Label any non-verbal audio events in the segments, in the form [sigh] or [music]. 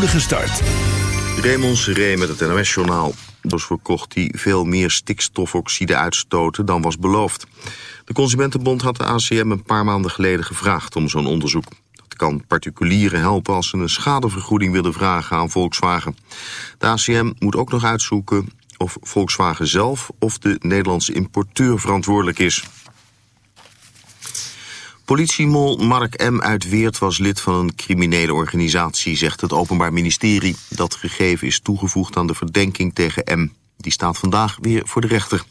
spoedige start. Raymond Seré met het NOS-journaal. Dus verkocht hij veel meer stikstofoxide uitstoten dan was beloofd. De Consumentenbond had de ACM een paar maanden geleden gevraagd om zo'n onderzoek. Dat kan particulieren helpen als ze een schadevergoeding willen vragen aan Volkswagen. De ACM moet ook nog uitzoeken of Volkswagen zelf of de Nederlandse importeur verantwoordelijk is. Politiemol Mark M. uit Weert was lid van een criminele organisatie, zegt het Openbaar Ministerie. Dat gegeven is toegevoegd aan de verdenking tegen M. Die staat vandaag weer voor de rechter.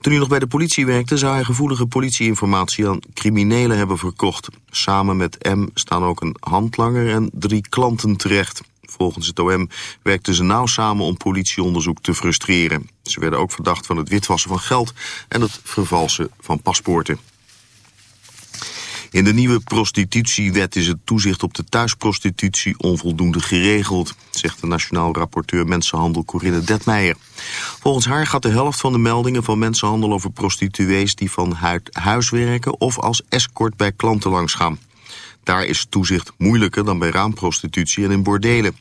Toen hij nog bij de politie werkte, zou hij gevoelige politieinformatie aan criminelen hebben verkocht. Samen met M staan ook een handlanger en drie klanten terecht. Volgens het OM werkten ze nauw samen om politieonderzoek te frustreren. Ze werden ook verdacht van het witwassen van geld en het vervalsen van paspoorten. In de nieuwe prostitutiewet is het toezicht op de thuisprostitutie onvoldoende geregeld, zegt de nationaal rapporteur mensenhandel Corinne Detmeijer. Volgens haar gaat de helft van de meldingen van mensenhandel over prostituees die van huis werken of als escort bij klanten langsgaan. Daar is toezicht moeilijker dan bij raamprostitutie en in bordelen.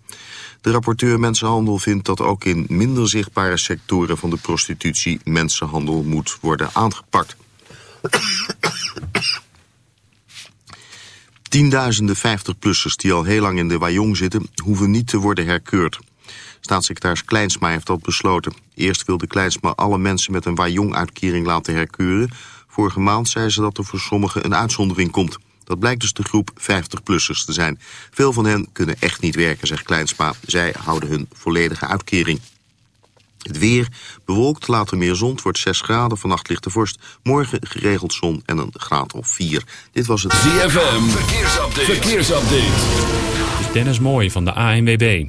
De rapporteur Mensenhandel vindt dat ook in minder zichtbare sectoren van de prostitutie mensenhandel moet worden aangepakt. Tienduizenden 50-plussers die al heel lang in de Wajong zitten... hoeven niet te worden herkeurd. Staatssecretaris Kleinsma heeft dat besloten. Eerst wilde Kleinsma alle mensen met een Wajong-uitkering laten herkeuren. Vorige maand zei ze dat er voor sommigen een uitzondering komt. Dat blijkt dus de groep 50-plussers te zijn. Veel van hen kunnen echt niet werken, zegt Kleinsma. Zij houden hun volledige uitkering. Het weer bewolkt, later meer zon, het wordt 6 graden, vannacht ligt de vorst. Morgen geregeld zon en een graad of 4. Dit was het ZFM, verkeersupdate. verkeersupdate. Dit is Dennis Mooi van de ANWB.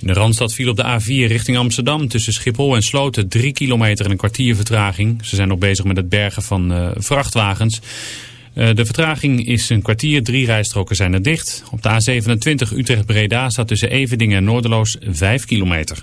In de Randstad viel op de A4 richting Amsterdam tussen Schiphol en Sloten 3 kilometer en een kwartier vertraging. Ze zijn nog bezig met het bergen van uh, vrachtwagens. Uh, de vertraging is een kwartier, drie rijstroken zijn er dicht. Op de A27 Utrecht-Breda staat tussen Evedingen en Noorderloos 5 kilometer.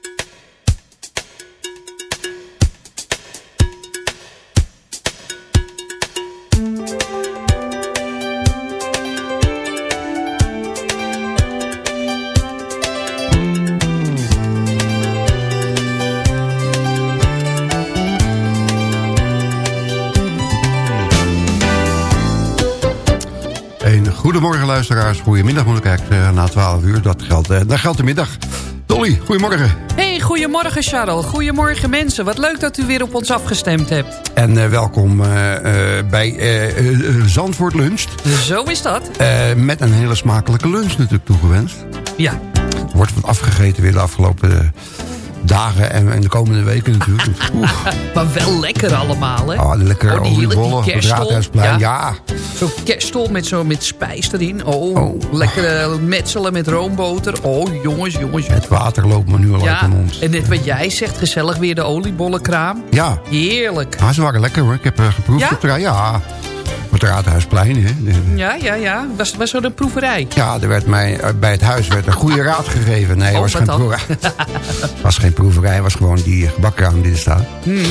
Luisteraars, goedemiddag moet ik eigenlijk zeggen, na 12 uur. Dat geldt, eh, dat geldt de middag. Dolly, goedemorgen. Hey, goedemorgen Charles. Goedemorgen mensen. Wat leuk dat u weer op ons afgestemd hebt. En eh, welkom eh, eh, bij eh, eh, Zandvoort Lunch. Zo is dat. Eh, met een hele smakelijke lunch natuurlijk toegewenst. Ja. Wordt wat afgegeten weer de afgelopen dagen en, en de komende weken natuurlijk. [laughs] Maar wel lekker allemaal, hè? oh, de lekkere Oh, oliebollen op het. Raadhuisplein. Ja. Ja. Zo'n met, zo, met spijs erin. Oh, Oh. lekker eh, metselen met roomboter. Oh, jongens, jongens. het water loopt me nu al uit de mond. en net wat jij zegt, gezellig weer de oliebollenkraam. Ja, Heerlijk. ah, ze waren lekker hoor. Ik heb eh, geproefd Ja? op, de, ja, het Raadhuisplein. Hè. Ja, ja, ja. Was, was er een proeverij? Ja, er werd mij, eh, bij het huis werd een goede raad gegeven. Nee, Oh, was, geen proeverij. Het [laughs] was geen proeverij, was gewoon die gebakkraam die er staat. Hmm.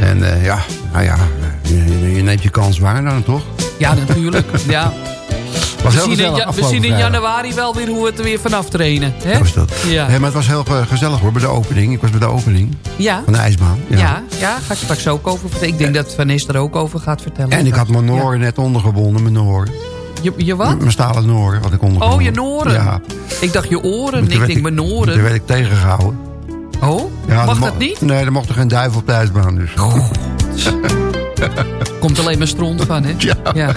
En eh, ja, nou ja, je, je- je neemt je kans waar dan toch? Ja, natuurlijk. Ja. [laughs] Was We, heel zien in, gezellig we zien in januari wel weer hoe we het er weer vanaf trainen. Hè? Zo is dat. Ja. Maar het was heel eh, gezellig hoor, bij de opening. Ik was bij de opening Ja. van de ijsbaan. Ja. Ja. ja, ga ik straks ook over vertellen. Ik denk dat Vanessa er ook over gaat vertellen. En ik had mijn noren net ondergebonden, mijn noren. Je, je wat? Mijn stalen noren, wat ik ondergebonden. Oh, je noren. Ja. Ik dacht je oren. Ik denk mijn noren. werd ik tegengehouden. Oh, Ja, mag dat niet? Nee, er mocht er geen duivel op de ijsbaan. Dus. [laughs] Komt alleen maar stront van, hè? Ja. ja.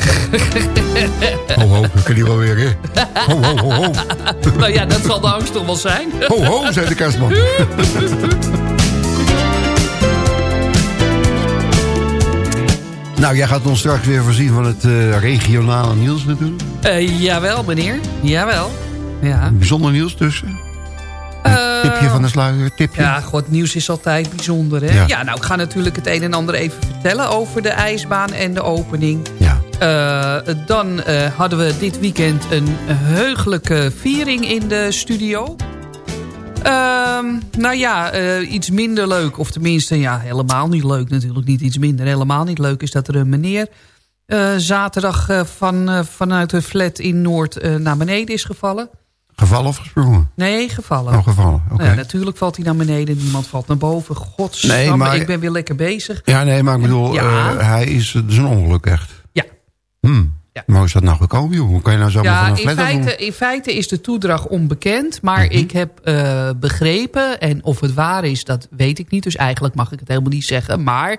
[laughs] Ho, ho, dat kan die wel weer, hè? Ho, ho, ho, ho. [laughs] nou ja, dat zal de angst toch wel zijn. [laughs] Ho, ho, zei de kerstman. nou, jij gaat ons straks weer voorzien van het eh, regionale nieuws natuurlijk. Eh, jawel, meneer. Jawel. Ja. Bijzonder nieuws tussen. Eh, Tipje van de sluier, tipje. Ja, god, nieuws is altijd bijzonder, hè? Ja. Ja. nou, ik ga natuurlijk het een en ander even vertellen over de ijsbaan en de opening. Ja. Eh, dan eh, hadden we dit weekend een heugelijke viering in de studio. Ehm, nou ja, eh, iets minder leuk, of tenminste, ja, helemaal niet leuk natuurlijk, niet iets minder. Helemaal niet leuk is dat er een meneer eh, zaterdag eh, van, eh, vanuit de flat in Noord eh, naar beneden is gevallen. Gevallen of gesprongen? Nee, gevallen. Oh, gevallen. Nou ja, natuurlijk valt hij naar beneden, niemand valt naar boven. Godsdamme, Nee, maar- ik ben weer lekker bezig. Ja, nee, maar ik bedoel, Ja. eh, hij is, het is een ongeluk echt. Ja. Hmm. Ja. Maar hoe is dat nou gekomen, joh? Hoe kan je nou zomaar van Ja, een in doen? feite, in feite is de toedracht onbekend. Maar Mhm. ik heb eh, begrepen, en of het waar is, dat weet ik niet. Dus eigenlijk mag ik het helemaal niet zeggen. Maar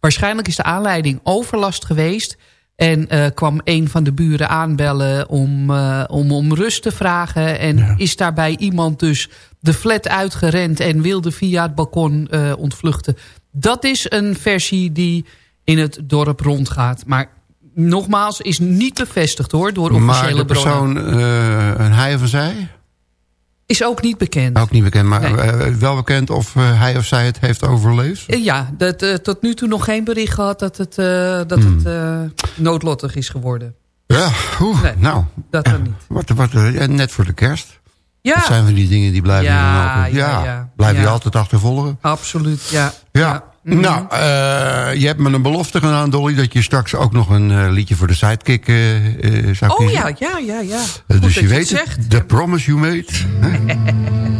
waarschijnlijk is de aanleiding overlast geweest. En eh, kwam een van de buren aanbellen om, eh, om, om rust te vragen. En Ja. is daarbij iemand dus de flat uitgerend en wilde via het balkon eh, ontvluchten. Dat is een versie die in het dorp rondgaat. Maar nogmaals, is niet bevestigd hoor, door Maar officiële de bronnen. persoon, eh, een hij of zij? Is ook niet bekend. Ook niet bekend, maar Nee. eh, wel bekend of eh, hij of zij het heeft overleefd? Eh, Ja, dat, eh, tot nu toe nog geen bericht gehad dat het, eh, dat Hmm. het eh, noodlottig is geworden. Ja, oeh, Nee, nou. Dat dan niet. Wat, wat, eh, net voor de kerst. Ja, Dat zijn van die dingen die blijven Ja, ja, ja, blijven je altijd achtervolgen. absoluut. Ja. Ja, Mhm. nou, eh, je hebt me een belofte gedaan, Dolly... dat je straks ook nog een eh, liedje voor de sidekick eh, zou Oh kiezen. ja, ja, ja, ja. Goed dus je weet het, the promise you made. [laughs]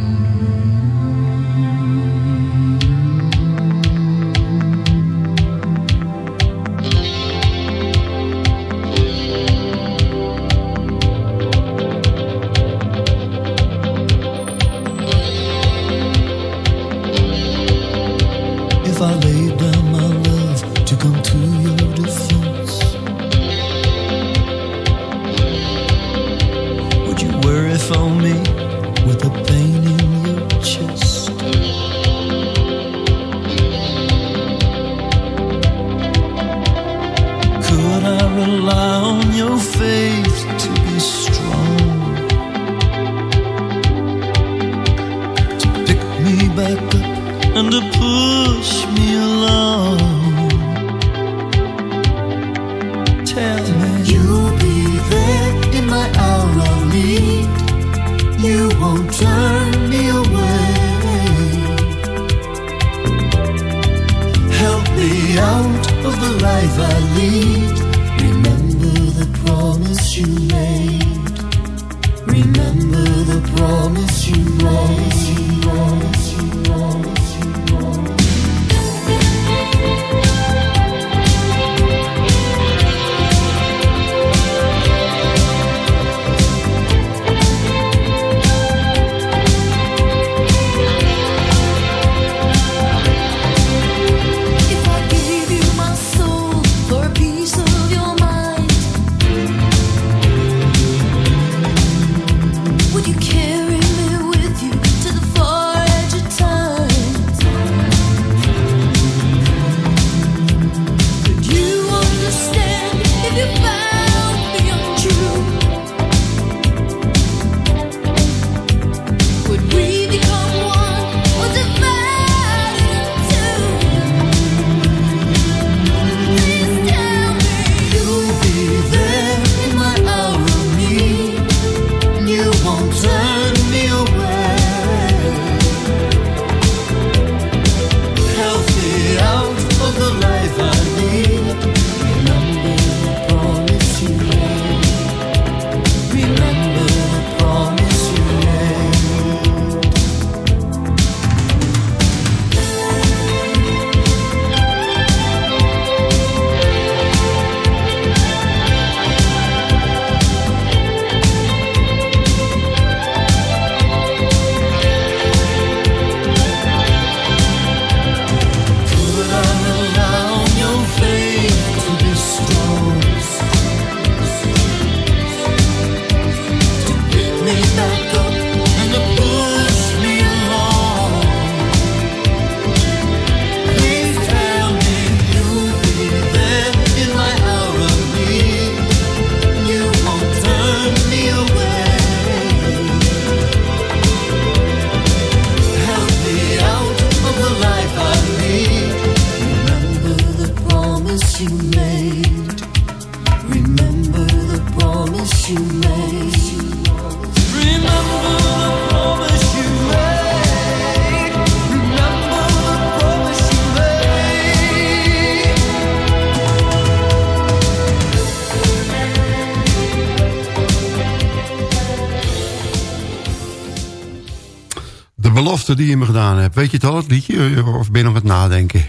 die je me gedaan hebt. Weet je het al, het liedje? Of ben je nog aan het nadenken?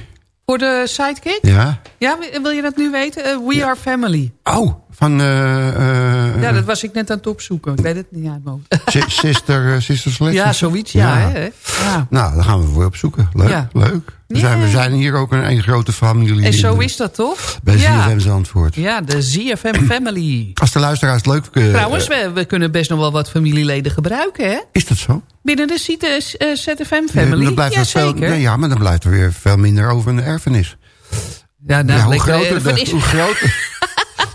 Voor de sidekick? Ja? Ja, wil je dat nu weten? Eh, We Are Family. Oh, van... eh, eh, Ja, dat was ik net aan het opzoeken. Ik weet het niet uit mijn Sister, Sister Sledge? Ja, zoiets, ja. Hè? ja. Nou, daar gaan we voor opzoeken. Leuk, leuk. We, zijn, we zijn hier ook een, een grote familie. En zo is dat toch? Bij ja. ZFM Zandvoort. Ja, de ZFM [clears throat] Family. Als de luisteraars het leuk... eh, Trouwens, we, we kunnen best nog wel wat familieleden gebruiken, hè? Is dat zo? Binnen de eh, ZFM Ja, Family. dan blijft ja, er veel, zeker. nee, ja, maar dan blijft er weer veel minder over een erfenis. Ja, nou, ja, hoe, groter de, erfenis. hoe, groter,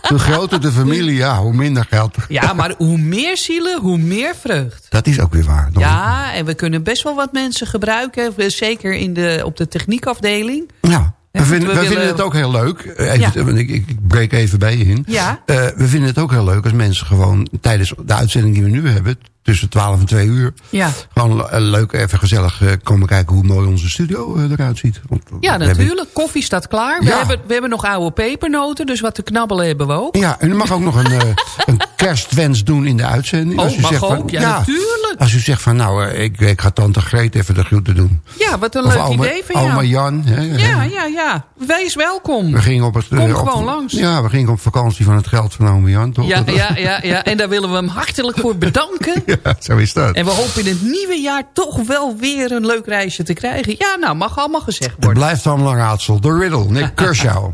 hoe groter de familie, ja, hoe minder geld. Ja, maar hoe meer zielen, hoe meer vreugd. Dat is ook weer waar. Ja, en we kunnen best wel wat mensen gebruiken. Zeker in de, op de techniekafdeling. Ja. We, vinden, we we willen- vinden het ook heel leuk. Even, Ja. want ik, ik ik breek even bij je in. Ja. Eh, we vinden het ook heel leuk als mensen gewoon tijdens de uitzending die we nu hebben, tussen 12 en 2 uur, Ja, gewoon eh, leuk even gezellig eh, komen kijken hoe mooi onze studio eh, eruit ziet. Want ja hebben- natuurlijk. Koffie staat klaar. We, Ja. hebben, we hebben nog oude pepernoten, dus wat te knabbelen hebben we ook. Ja, en u mag ook nog een, [laughs] een kerstwens doen in de uitzending. Oh, u mag zegt van, ook? Ja, natuurlijk. Als u zegt van, nou, ik, ik ga tante Greet even de groeten doen. Ja, wat een Of leuk oma, idee van jou. oma Jan. Hè, Ja, ja, ja. Wees welkom. We gingen op het, Kom op- gewoon langs. Ja, we gingen op vakantie van het geld van oma Jan, toch? Ja, ja, ja, ja. En daar willen we hem hartelijk voor bedanken. [laughs] Ja, [laughs] zo is dat. En we hopen in het nieuwe jaar toch wel weer een leuk reisje te krijgen. Ja, nou, mag allemaal gezegd Het worden. blijft allemaal raadsel. The Riddle, Nick [laughs] Kershaw.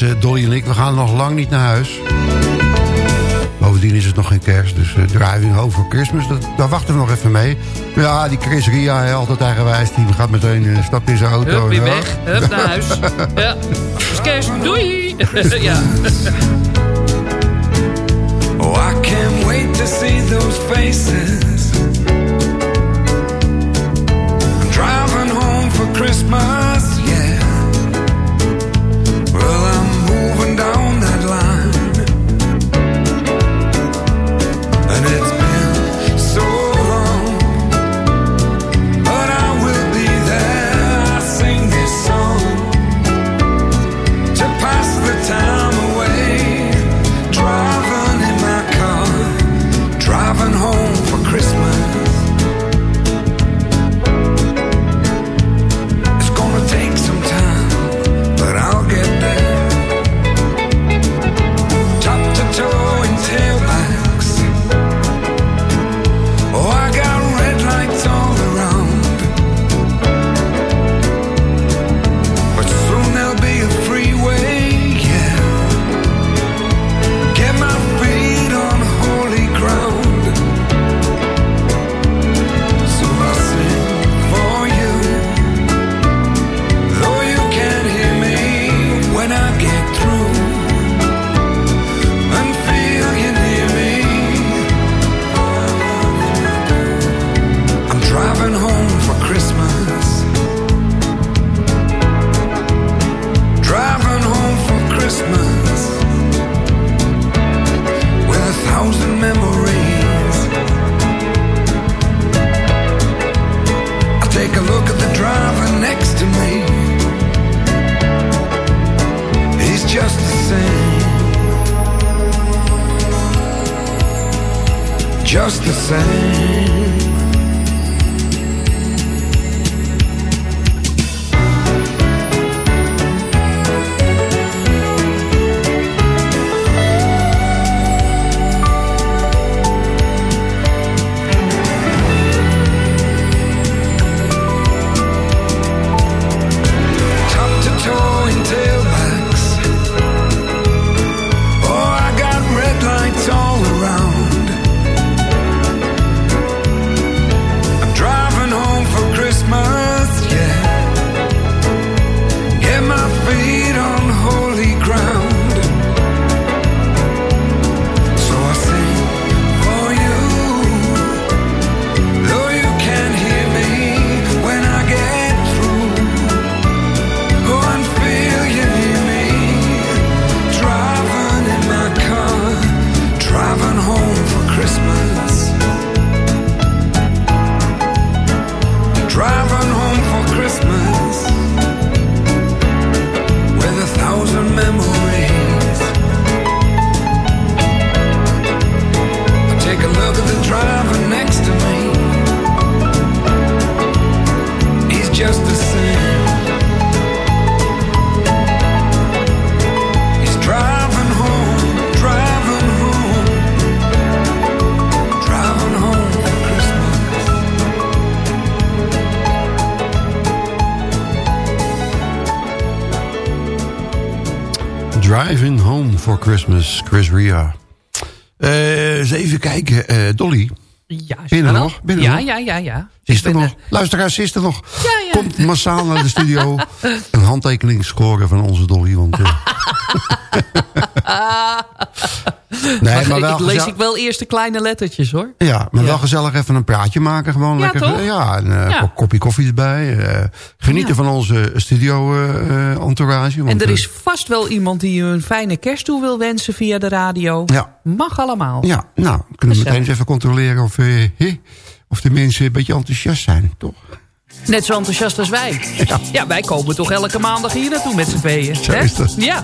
Mensen. Dolly en ik, we gaan nog lang niet naar huis. Bovendien is het nog geen kerst, dus eh, driving home for Christmas, dat, daar wachten we nog even mee. Ja, die Chris Ria, altijd eigenwijs, die gaat meteen een stap in zijn auto. Hup, weer weg. Hup, naar huis. [laughs] Ja. Dus kerst, doei. [laughs] ja. Oh, I can't wait to see those faces. I'm driving home for Christmas, Christmas, Chris Ria. Eh, eens even kijken, eh, Dolly. Ja, wel? nog? Er ja, nog? ja, ja, ja. Is er nog? Luisteraars, is er nog? Ja, ja. Komt massaal naar de studio. [laughs] een handtekening scoren van onze Dolly. Want, eh, [laughs] nee, Maar, maar wel ik lees ik wel eerst de kleine lettertjes hoor. Ja, maar Ja. wel gezellig even een praatje maken. Gewoon Ja, lekker. toch? Ja, een eh, Ja. kop- kopje koffie erbij. eh, genieten van onze studio-entourage. En er is vast wel iemand die een fijne kerst toe wil wensen via de radio. Ja. Mag allemaal. Ja, nou, kunnen we meteen eens even controleren of, eh, hè, of de mensen een beetje enthousiast zijn, toch? Net zo enthousiast als wij. Ja. wij komen toch elke maandag hier naartoe met z'n tweeën. Zo hè? is dat. Ja.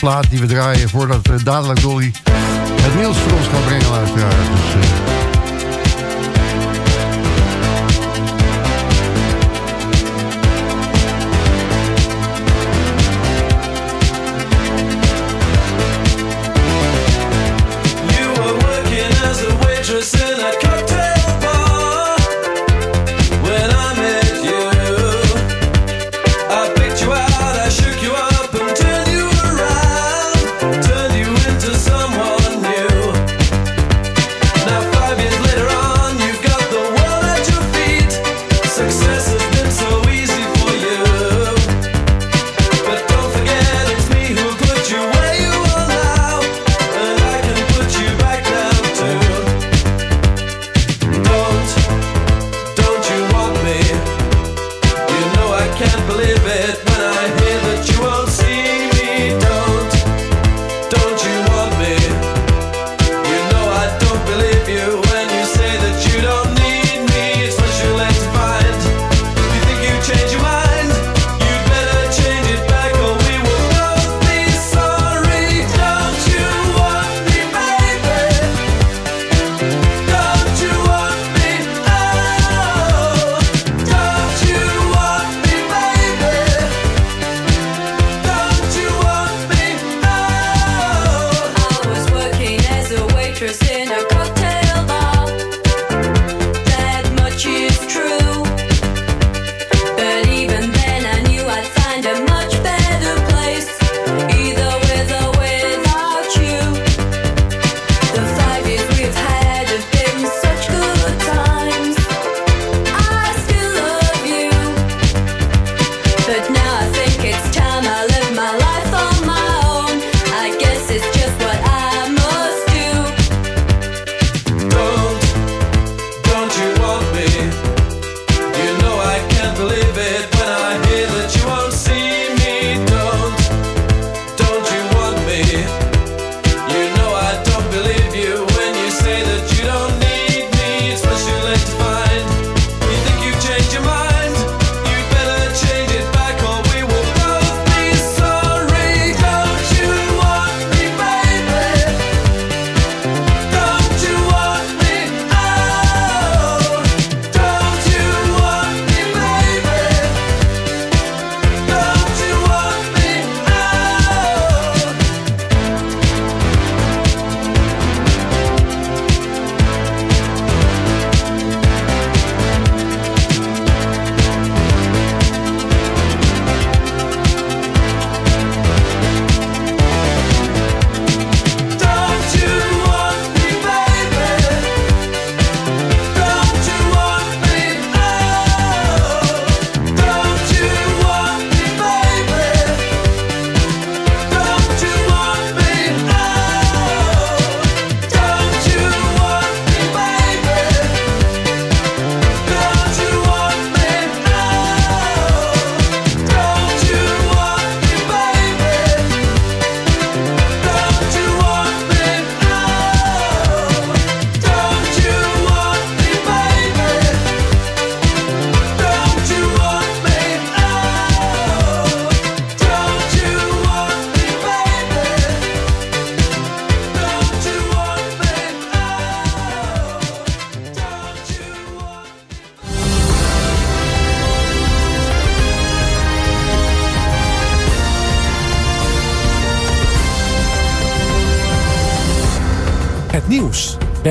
plaat die we draaien voordat dadelijk Dolly het nieuws voor ons kan brengen,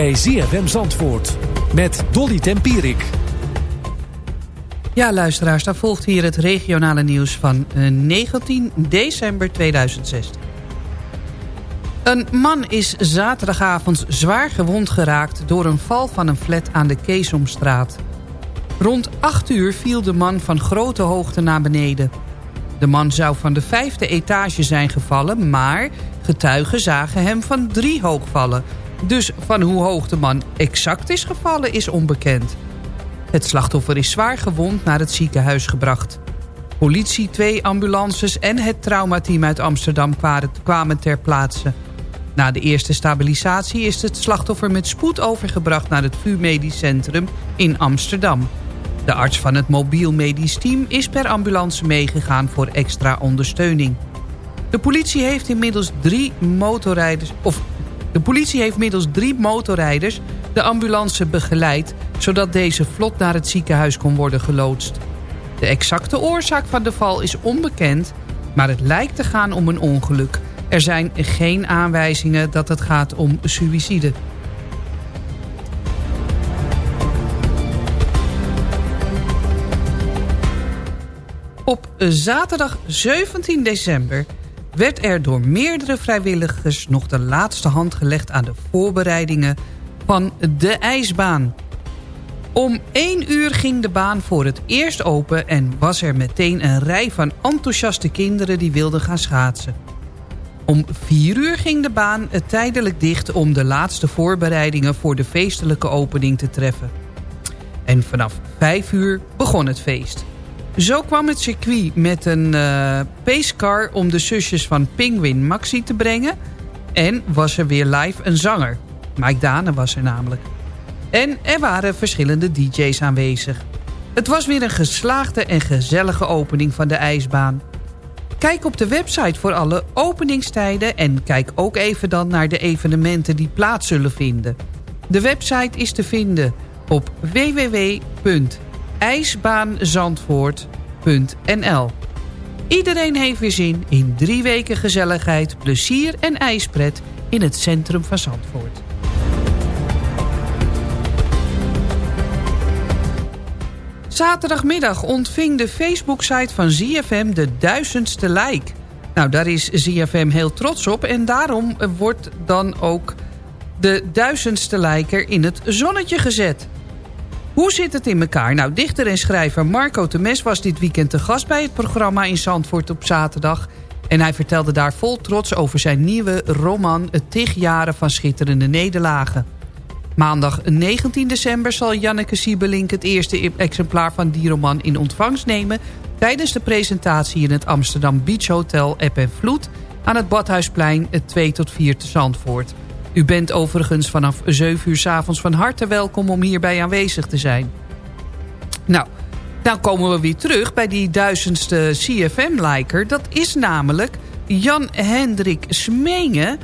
bij ZFM Zandvoort met Dolly Tempierik. Ja, luisteraars, daar volgt hier het regionale nieuws van eh, 19 december 2016. Een man is zaterdagavond zwaar gewond geraakt... door een val van een flat aan de Keesomstraat. Rond 8 uur viel de man van grote hoogte naar beneden. De man zou van de vijfde etage zijn gevallen... maar getuigen zagen hem van drie hoog vallen... Dus van hoe hoog de man exact is gevallen is onbekend. Het slachtoffer is zwaar gewond naar het ziekenhuis gebracht. Politie, twee ambulances en het traumateam uit Amsterdam kwamen ter plaatse. Na de eerste stabilisatie is het slachtoffer met spoed overgebracht... naar het VU Medisch Centrum in Amsterdam. De arts van het mobiel medisch team is per ambulance meegegaan voor extra ondersteuning. De politie heeft inmiddels drie motorrijders, of de politie heeft middels drie motorrijders de ambulance begeleid... zodat deze vlot naar het ziekenhuis kon worden geloodst. De exacte oorzaak van de val is onbekend... maar het lijkt te gaan om een ongeluk. Er zijn geen aanwijzingen dat het gaat om suïcide. Op zaterdag 17 december werd er door meerdere vrijwilligers nog de laatste hand gelegd aan de voorbereidingen van de ijsbaan. Om 1 uur ging de baan voor het eerst open en was er meteen een rij van enthousiaste kinderen die wilden gaan schaatsen. Om 4 uur ging de baan tijdelijk dicht om de laatste voorbereidingen voor de feestelijke opening te treffen. En vanaf 5 uur begon het feest. Zo kwam het circuit met een uh, pacecar om de zusjes van Penguin Maxi te brengen. En was er weer live een zanger. Mike Dane was er namelijk. En er waren verschillende DJ's aanwezig. Het was weer een geslaagde en gezellige opening van de ijsbaan. Kijk op de website voor alle openingstijden... en kijk ook even dan naar de evenementen die plaats zullen vinden. De website is te vinden op www.ijsbaanzandvoort.nl Iedereen heeft weer zin in drie weken gezelligheid, plezier en ijspret... in het centrum van Zandvoort. Zaterdagmiddag ontving de Facebook-site van ZFM de duizendste like. Nou, daar is ZFM heel trots op en daarom wordt dan ook de duizendste liker in het zonnetje gezet. Hoe zit het in elkaar? Nou, dichter en schrijver Marco Temes was dit weekend te gast bij het programma in Zandvoort op zaterdag. En hij vertelde daar vol trots over zijn nieuwe roman Het tig jaren van schitterende nederlagen. Maandag 19 december zal Janneke Siebelink het eerste exemplaar van die roman in ontvangst nemen... tijdens de presentatie in het Amsterdam Beach Hotel App en Vloed... aan het Badhuisplein 2 tot 4 te Zandvoort. U bent overigens vanaf 7 uur s avonds van harte welkom om hierbij aanwezig te zijn. Nou, dan komen we weer terug bij die duizendste CFM-liker. Dat is namelijk Jan-Hendrik Smengen...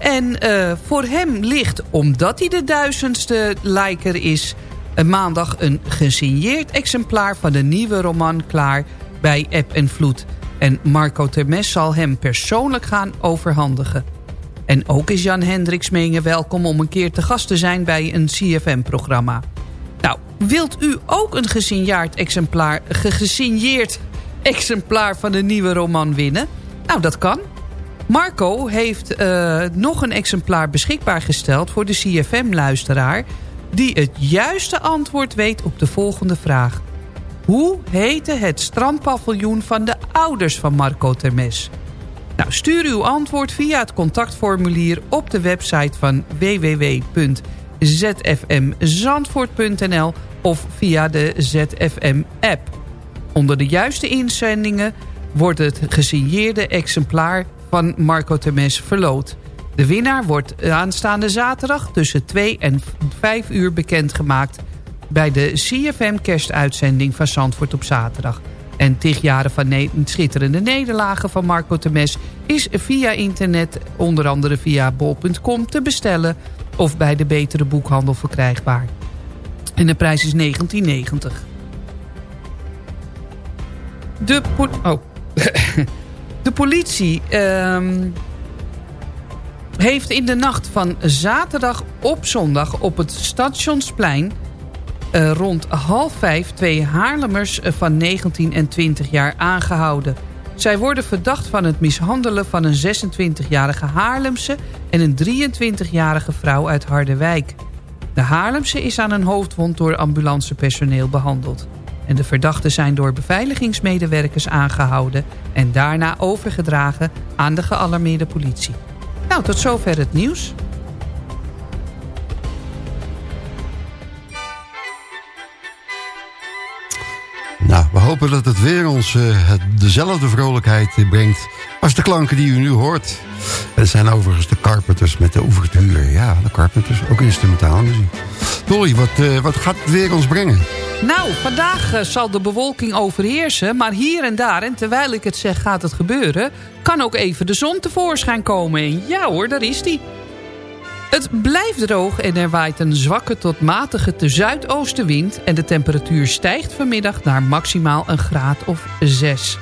En uh, voor hem ligt, omdat hij de duizendste liker is... maandag een gesigneerd exemplaar van de nieuwe roman klaar bij App en Vloed. En Marco Termes zal hem persoonlijk gaan overhandigen. En ook is Jan Hendricks Mingen welkom om een keer te gast te zijn bij een CFM-programma. Nou, wilt u ook een gesigneerd exemplaar, gesigneerd exemplaar van de nieuwe roman winnen? Nou, dat kan. Marco heeft uh, nog een exemplaar beschikbaar gesteld voor de CFM-luisteraar... die het juiste antwoord weet op de volgende vraag. Hoe heette het strandpaviljoen van de ouders van Marco Termes? Nou, stuur uw antwoord via het contactformulier op de website van www.zfmzandvoort.nl of via de ZFM-app. Onder de juiste inzendingen wordt het gesigneerde exemplaar van Marco Temes verloot. De winnaar wordt aanstaande zaterdag tussen 2 en 5 uur bekendgemaakt... bij de CFM kerstuitzending van Zandvoort op zaterdag. En tig jaren van schitterende nederlagen van Marco Temes... is via internet, onder andere via bol.com, te bestellen... of bij de betere boekhandel verkrijgbaar. En de prijs is 19,90. De... Oh... [laughs] De politie ehm, heeft in de nacht van zaterdag op zondag op het Stationsplein... Uh, rond half vijf twee Haarlemmers van 19 en 20 jaar aangehouden. Zij worden verdacht van het mishandelen van een 26-jarige Haarlemse... en een 23-jarige vrouw uit Harderwijk. De Haarlemse is aan een hoofdwond door ambulancepersoneel behandeld en de verdachten zijn door beveiligingsmedewerkers aangehouden... en daarna overgedragen aan de gealarmeerde politie. Nou, tot zover het nieuws. We hopen dat het weer ons uh, dezelfde vrolijkheid brengt... als de klanken die u nu hoort. Het zijn overigens de Carpenters met de ouverture. Ja, de Carpenters, ook instrumentaal muziek. Dolly, wat, uh, wat gaat het weer ons brengen? Nou, vandaag eh, zal de bewolking overheersen, maar hier en daar, en terwijl ik het zeg gaat het gebeuren, kan ook even de zon tevoorschijn komen. En ja hoor, daar is die. Het blijft droog en er waait een zwakke tot matige te zuidoostenwind en de temperatuur stijgt vanmiddag naar maximaal een graad of 6.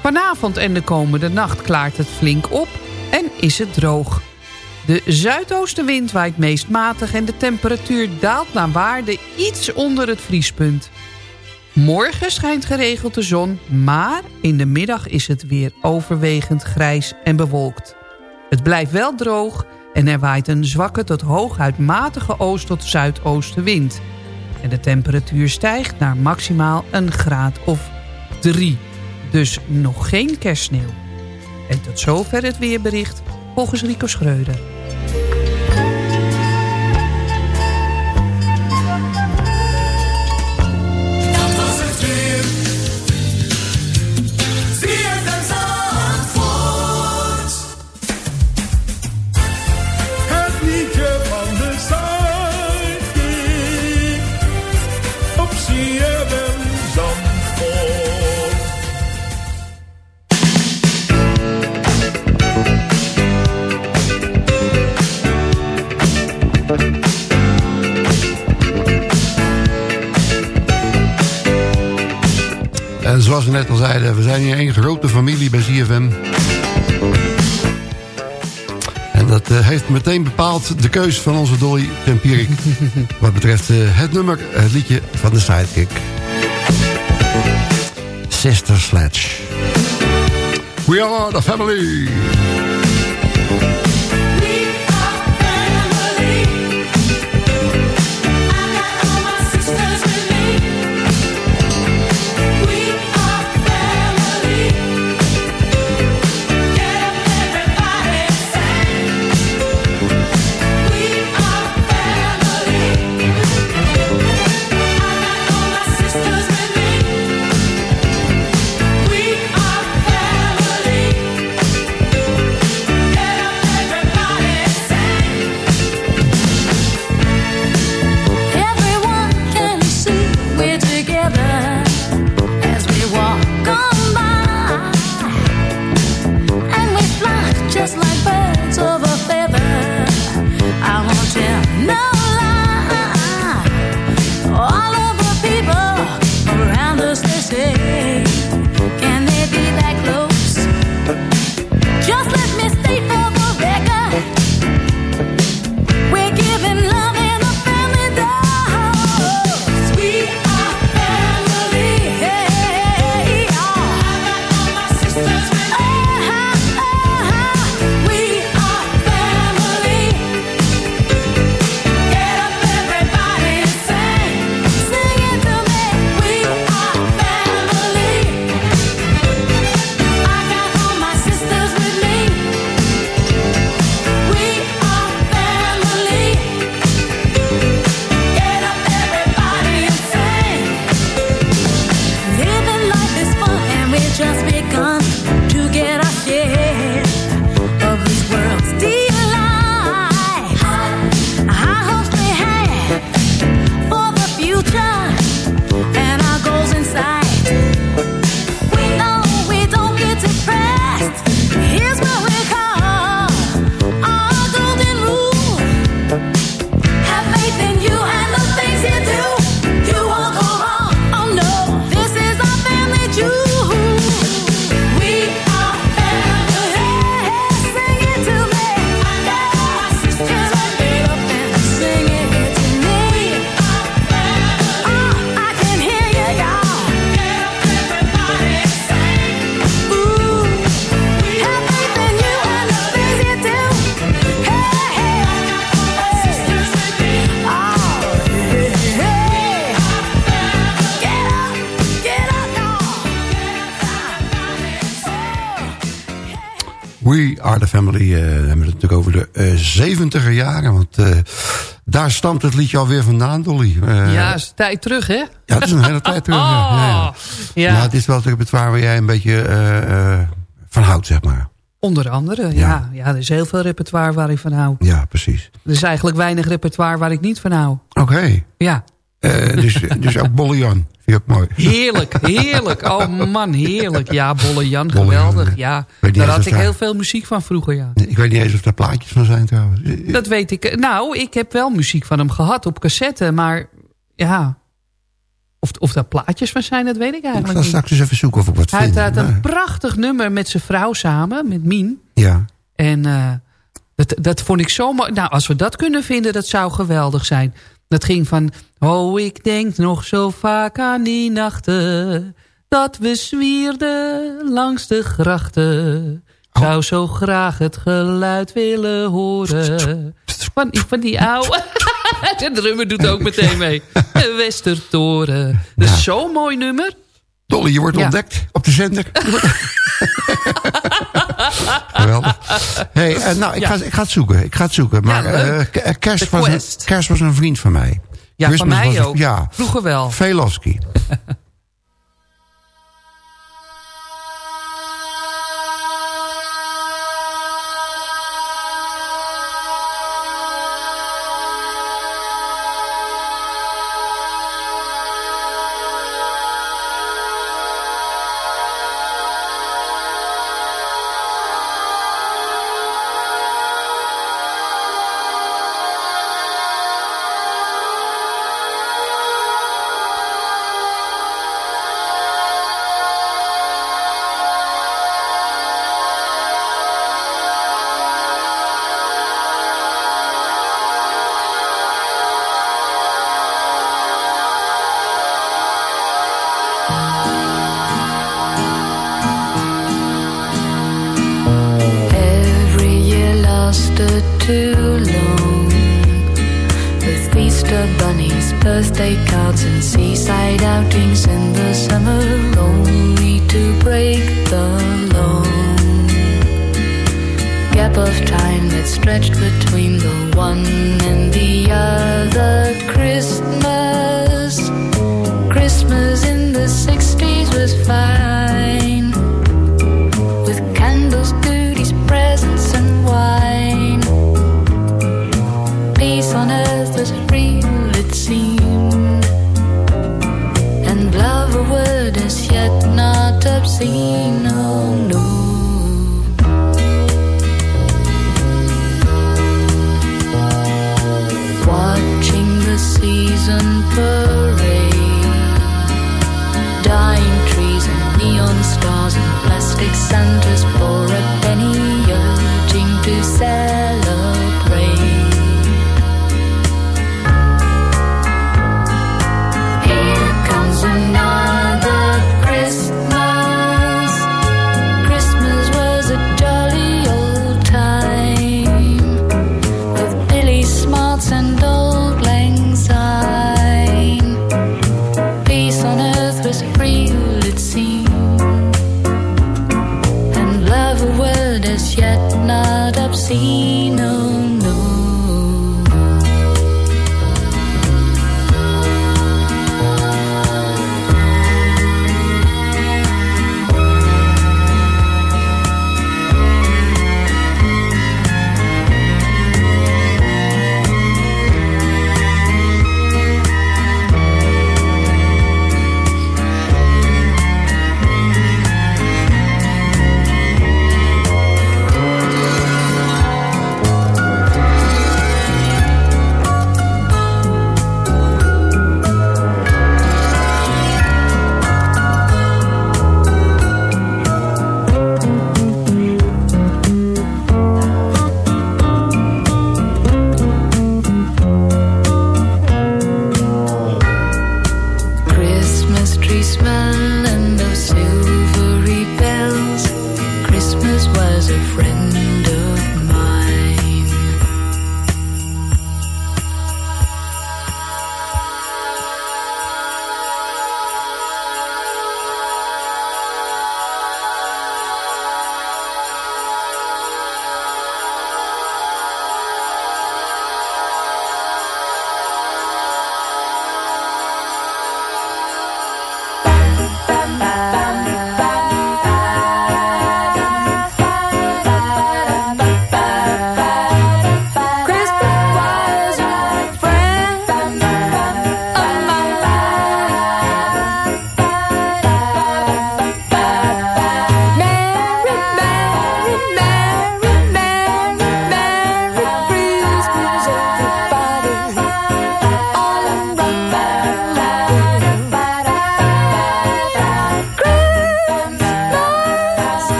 Vanavond en de komende nacht klaart het flink op en is het droog. De zuidoostenwind waait meest matig en de temperatuur daalt naar waarde iets onder het vriespunt. Morgen schijnt geregeld de zon, maar in de middag is het weer overwegend grijs en bewolkt. Het blijft wel droog en er waait een zwakke tot hooguit matige oost- tot zuidoostenwind. En de temperatuur stijgt naar maximaal een graad of 3. Dus nog geen kerstsneeuw. En tot zover het weerbericht volgens Rico Schreuder. Zoals we net al zeiden, we zijn hier één grote familie bij ZFM. En dat eh, heeft meteen bepaald de keus van onze Dolly Tempierik. [laughs] wat betreft eh, het nummer, het liedje van de Sidekick. Sister Sledge. We are the family. Zeventiger jaren. Want eh, daar stamt het liedje alweer vandaan, Dolly. Eh, ja, is tijd terug, hè? Ja, het is een hele tijd terug. ja. [laughs] Ja, ja. Het is wel het repertoire waar jij een beetje eh, van houdt, zeg maar. Onder andere, ja. Ja. ja. Er is heel veel repertoire waar ik van hou. Ja, precies. Er is eigenlijk weinig repertoire waar ik niet van hou. Oké. Ja. Eh, dus, dus ook Bolle Jan. Vind ook mooi. Heerlijk, heerlijk. Oh man, heerlijk. Ja, Bolle Jan, Bolle Jan, geweldig. Ja, daar had ik daar- heel veel muziek van vroeger, ja. Ik weet niet eens of daar plaatjes van zijn trouwens. Dat weet ik. Nou, ik heb wel muziek van hem gehad op cassette, maar ja... Of, of daar plaatjes van zijn, dat weet ik Ik eigenlijk ga niet. straks eens even zoeken of ik wat Hij vind. had een prachtig nummer met zijn vrouw samen, met Mien. Ja. En eh, dat, dat vond ik zo mooi. Nou, als we dat kunnen vinden, dat zou geweldig zijn. Dat ging van... Oh, ik denk nog zo vaak aan die nachten... dat we zwierden langs de grachten. Zou zo graag het geluid willen horen. Van, van die oude... [laughs] De drummer doet ook meteen mee. De Westertoren. Dat is zo'n mooi nummer. Dolly, je wordt Ja. ontdekt op de zender. [laughs] Geweldig. Hey, eh, nou, ik, Ja. ga, ik ga het zoeken. Ik ga het zoeken. Maar eh, kerst, was een, kerst was een vriend van mij. Ja, Christmas van mij een- ook. Ja, Vroeger wel. Velofsky. [laughs]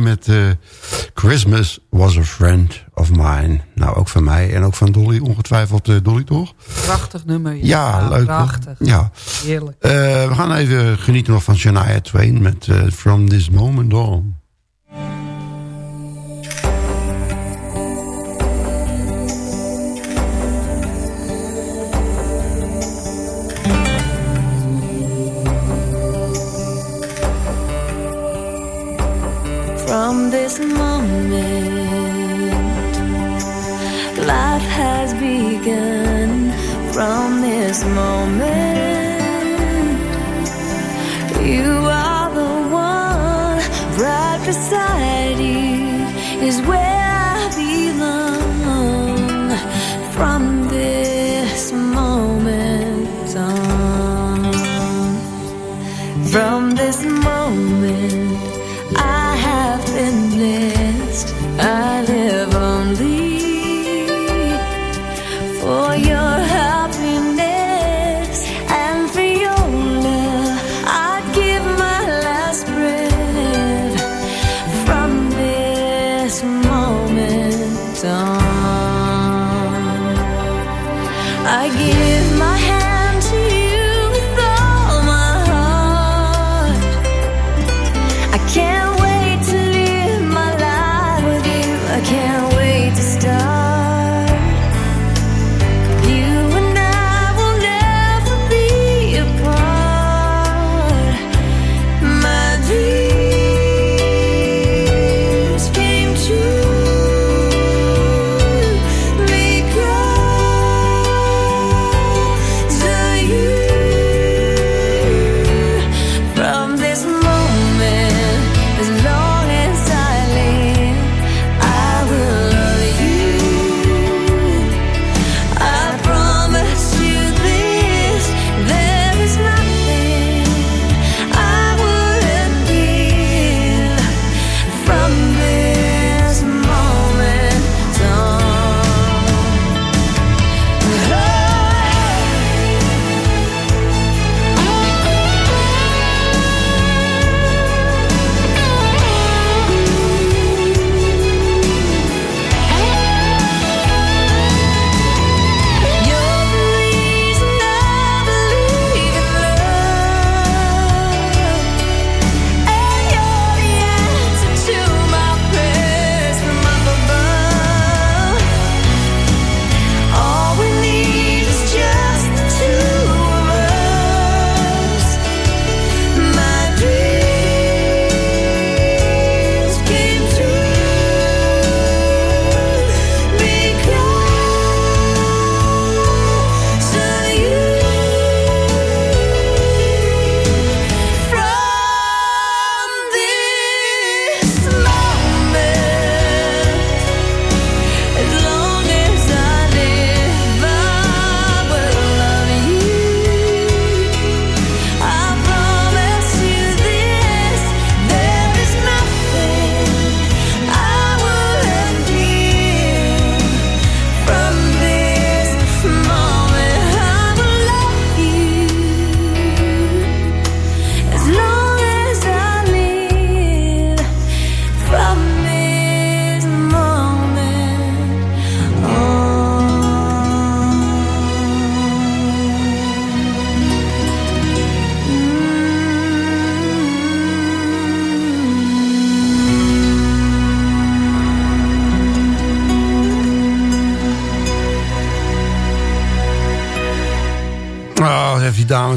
met eh, Christmas was a friend of mine. Nou, ook van mij en ook van Dolly, ongetwijfeld eh, Dolly, toch? Prachtig nummer. Ja, leuk. Prachtig. Ja. Heerlijk. Eh, we gaan even genieten nog van Shania Twain met From This Moment On. From this moment,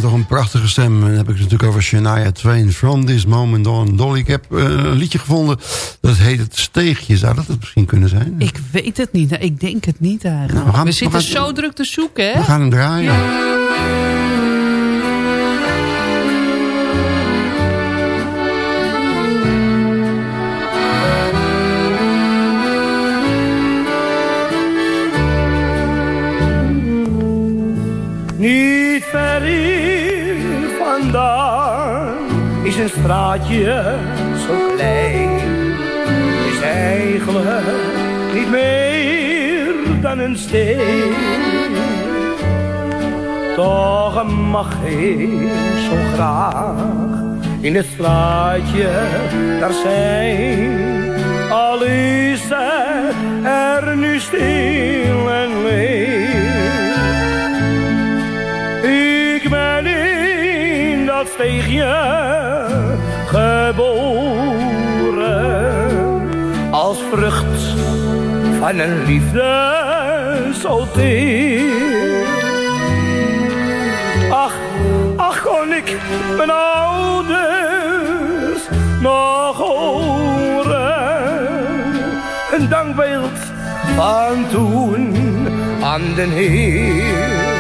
toch een prachtige stem. En dan heb ik het natuurlijk over Shania Twain. From this moment on. Dolly, ik heb eh, een liedje gevonden. Dat heet Het Steegje. Zou dat het misschien kunnen zijn? Ik weet het niet. Ik denk het niet eigenlijk. Nou, we gaan- we we zitten gaan- zo druk te zoeken, hè? We gaan hem draaien. Een straatje zo klein. Is eigenlijk niet meer dan een steen. Toch mag ik zo graag in het straatje, daar zijn. Al is er nu stil en leeg. Dat steegje geboren als vrucht van een liefde zo teer. Ach, ach kon ik mijn ouders nog horen. Een dankbeeld van toen aan den Heer.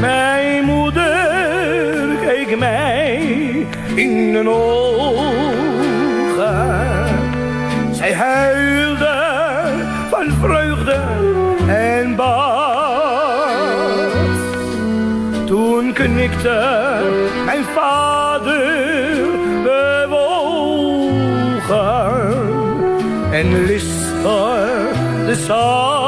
Mijn moeder mij in de ogen. Zij huilde van vreugde en bad. Toen knikte mijn vader bewogen en lispelde zacht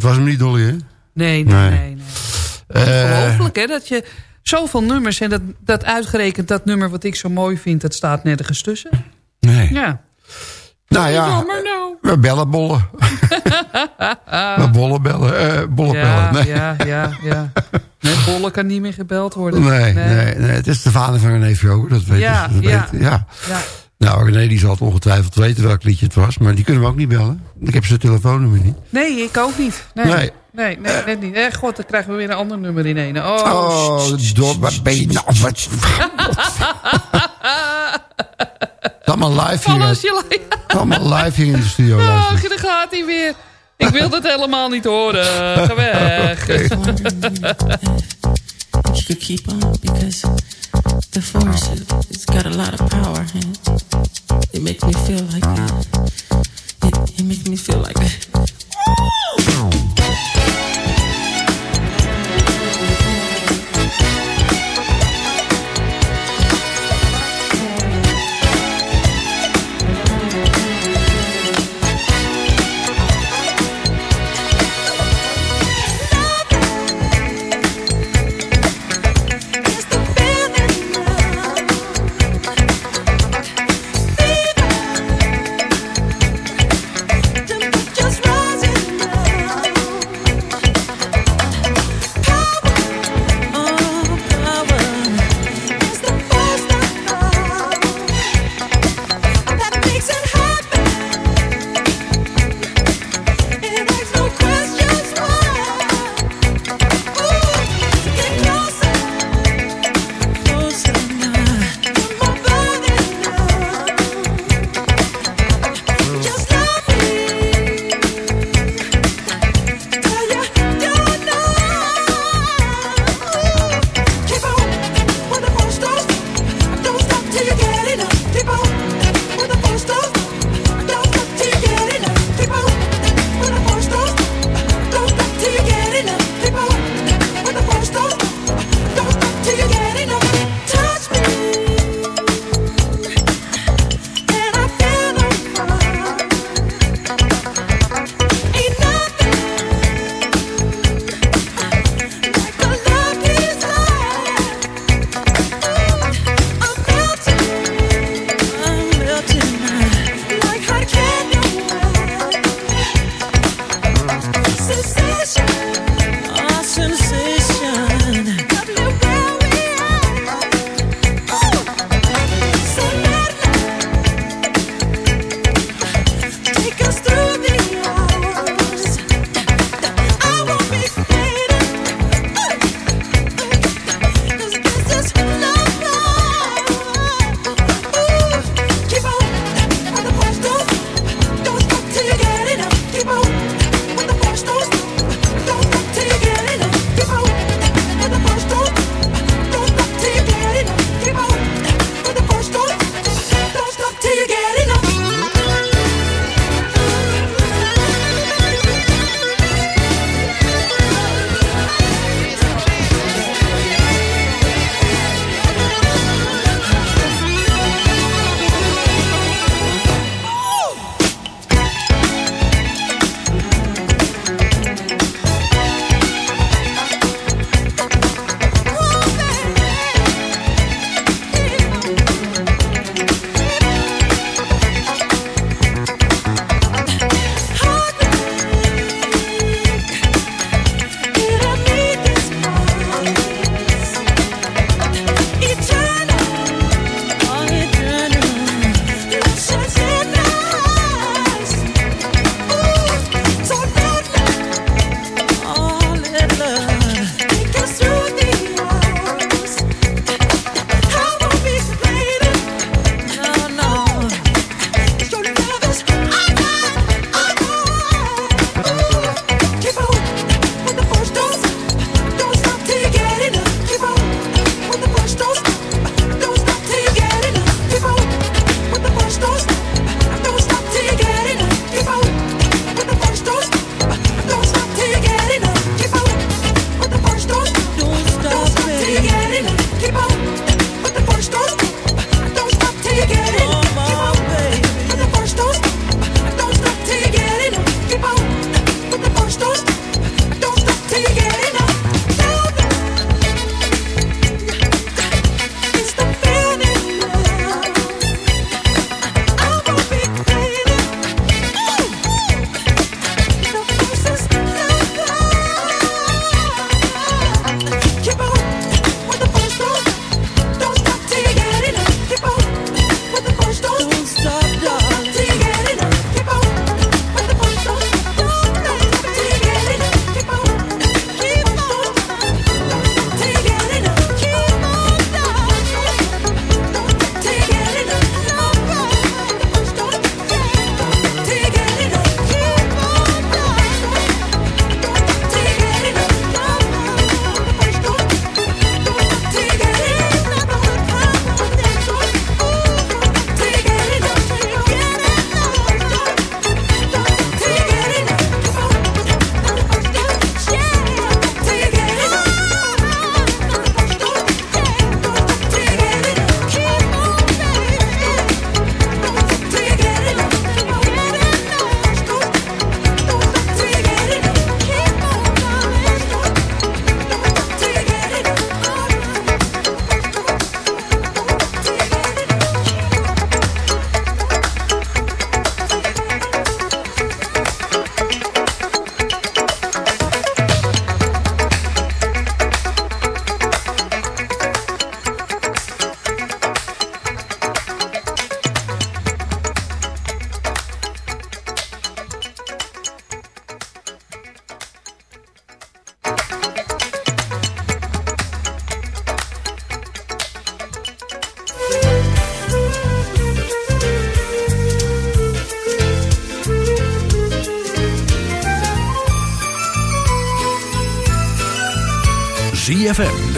Dat was hem niet, Dolly, hè? Nee, nee, nee. Nee. nee. Eh, Ongelooflijk, hè? Dat je zoveel nummers en dat, dat uitgerekend dat nummer wat ik zo mooi vind, dat staat nergens tussen. nee. Ja. Nou ja, nou. we bellen bollen. [laughs] we bollen bellen. eh bollen Ja, bellen. Nee. ja, ja, ja. Bollen kan niet meer gebeld worden. Nee, nee. nee, Het is de vader van René Vroger, dat weet Ja, je. Dat ja. weet- ja. Ja. Nou, René die zal het ongetwijfeld weten welk liedje het was. Maar die kunnen we ook niet bellen. Ik heb zijn telefoonnummer niet. Nee, ik ook niet. Nee, Nee. nee, nee, net niet. Eh, god, dan krijgen we weer een ander nummer in één. Oh, Oh, door, wat ben je nou? Wat? [laughs] Allemaal live hier. Is allemaal live hier in de studio. Oh, daar gaat hij weer. Ik wil dat helemaal niet horen. [laughs] Ga weg. [laughs] You could keep on because the force it, it's got a lot of power and it. Makes me feel like it, it makes me feel like Fever